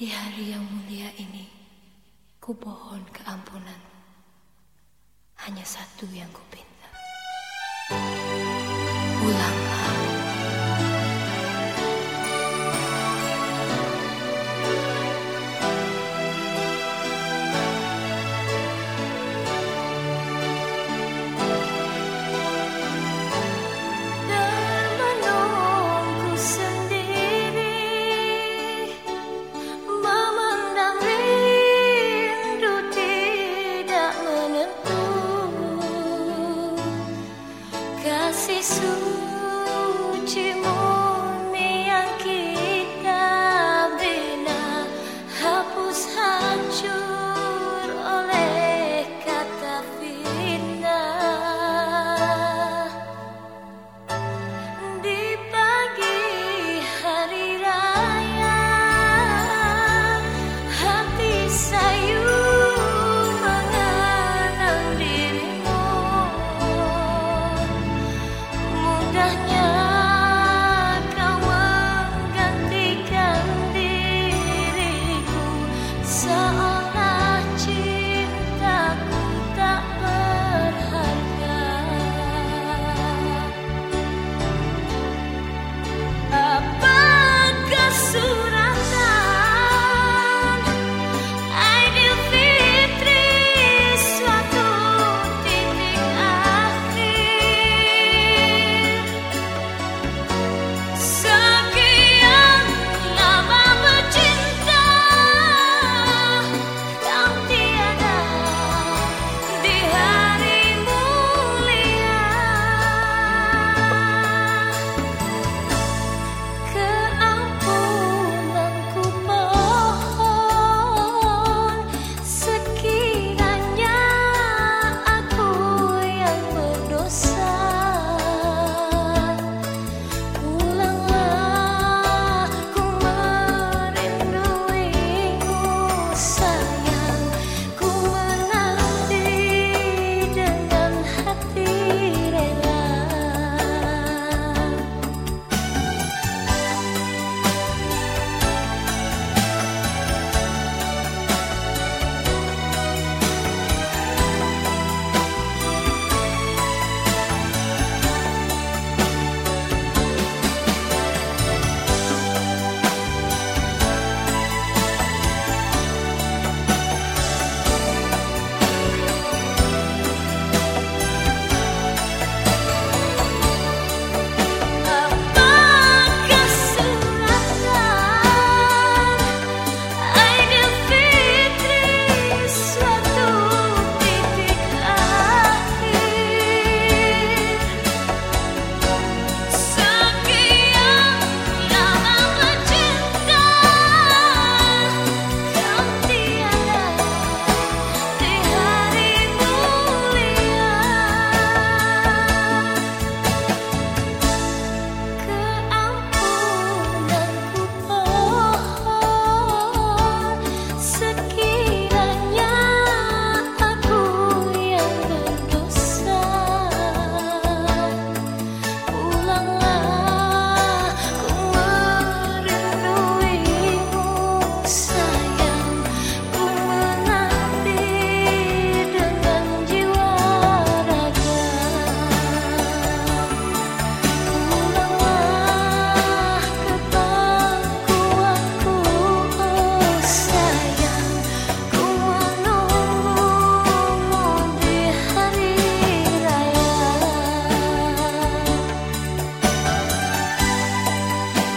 Di hari yang mulia ini, ku pohon keampunan. Hanya satu yang ku pinta. Ulang kasih sucimu you.